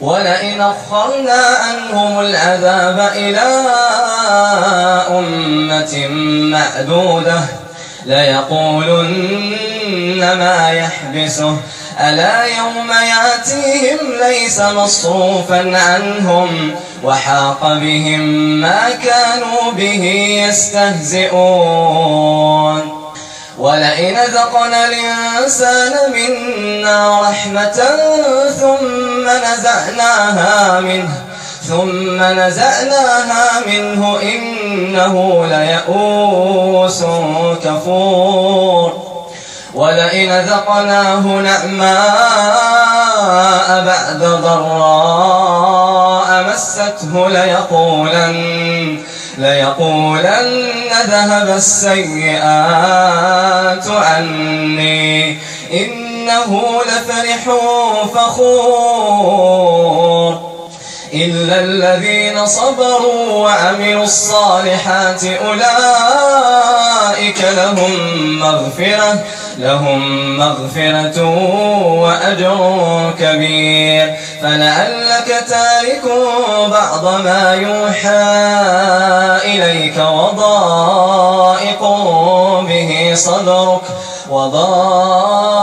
ولئن أخرنا عنهم العذاب إلى أمة معدودة ليقولن ما يحبسه. ألا يوم يأتيهم ليس مصروفا عنهم وحاق بهم ما كانوا به يستهزئون. ولئن ذقنا الإنسان منا رحمة ثم نزعناها منه ثم نزعناها منه إنه ليئوس كفور. ولئن ذقناه نعماء بعد ضراء مسته ليقولن ليقولن ذهب السيئات عني إنه لفرح فخور إلا الذين صبروا وعملوا الصالحات أولئك لهم مغفرة لهم مغفرة وأجر كبير. فلعلك تارك بعض ما يوحى إليك وضائق به صدرك وضائق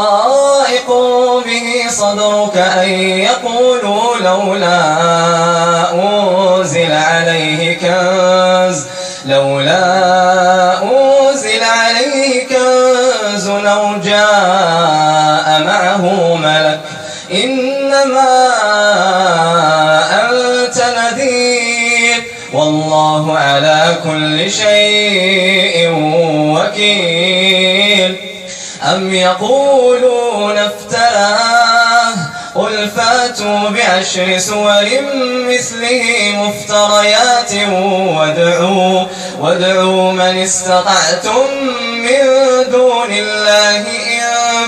به صدرك أن يقولوا لولا أنزل عليه كنز لولا على كل شيء وكيل. أم يقولون افتراه؟ قل فاتوا بعشر سور مثله مفتريات وادعوا, وادعوا من استطعتم من دون الله إن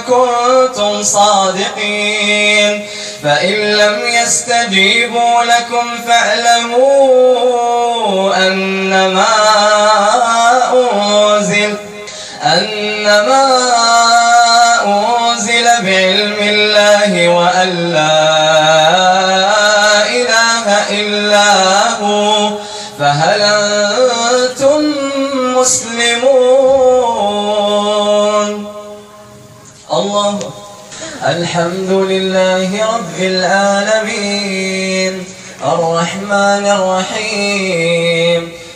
كنتم صادقين. فإن لم يستجيبوا لكم فاعلموا أنما أنزل أنما أنزل بعلم الله وأن لا إله إلا هو فهل أنتم مسلمون؟ الله الحمد لله رب العالمين الرحمن الرحيم.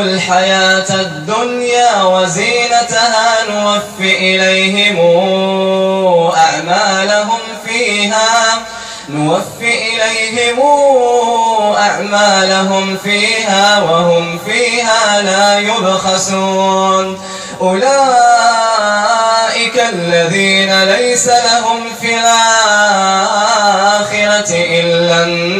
الحياة الدنيا وزينتها نوف إليهم أعمالهم فيها نوف إليهم أعمالهم فيها وهم فيها لا يبخسون. أولئك الذين ليس لهم في الآخرة إلا النار.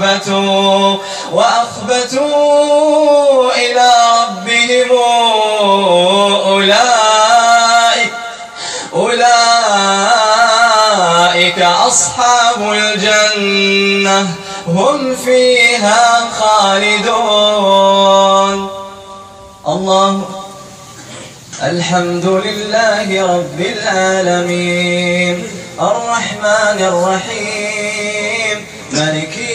وأخبتوا وأخبتوا إلى ربهم أولئك أولئك أصحاب الجنة هم فيها خالدون. الله الحمد لله رب العالمين الرحمن الرحيم ملك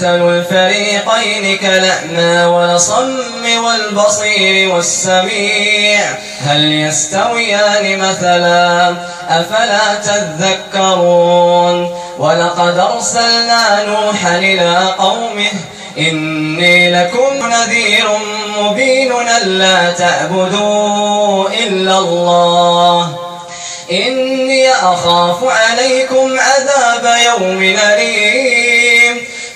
مثل الفريقين كالأعمى والصم والبصير والسميع. هل يستويان مثلا؟ أفلا تذكرون؟ ولقد أرسلنا نوحا إلى قومه إني لكم نذير مبين لا تعبدوا إلا الله. إني أخاف عليكم عذاب يوم أليم.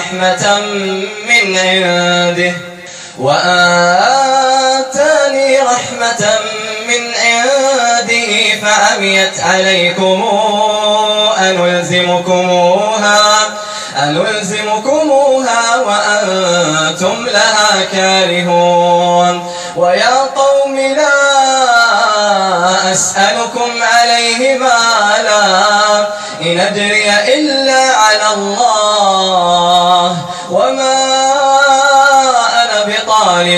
رحمة من عنده. وآتاني رحمة من عنده فعميت عليكم أنلزمكموها أنلزمكموها وأنتم لها كارهون. ويا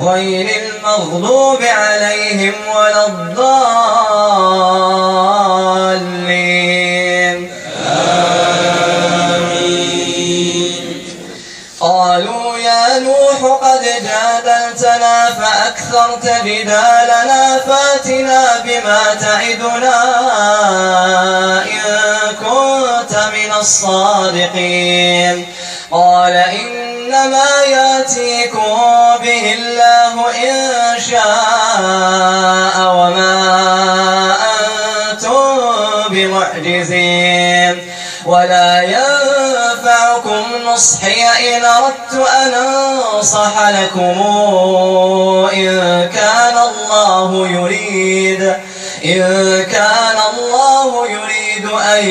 غير المغضوب عليهم ولا الضالين. قالوا يا نوح قد جادلتنا فأكثرت جدالنا فاتنا بما تعدنا إن كنت من الصادقين. قال إنما يأتيكم به الله إن شاء وما أنتم بمعجزين ولا ينفعكم نصحي إن أردت أن أنصح لكم إن كان الله يريد إن كان الله يريد أن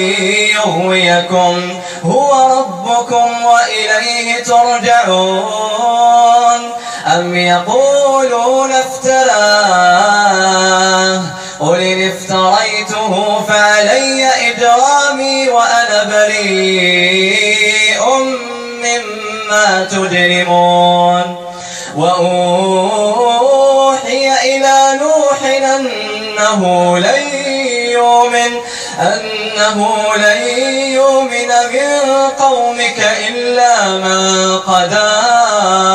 يغويكم هو ربكم وإليه ترجعون أم يقولون افتراه؟ قل إن افتريته فعلي إجرامي وأنا بريء مما تجرمون. وأوحي إلى نوح أنه لن يؤمن أنه لن يؤمن من قومك إلا من قد آمن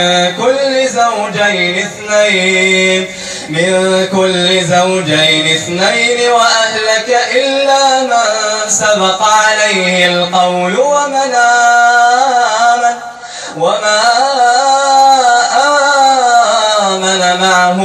من كل زوجين اثنين. من كل زوجين اثنين وأهلك إلا من سبق عليه القول ومن آمن وما آمن معه.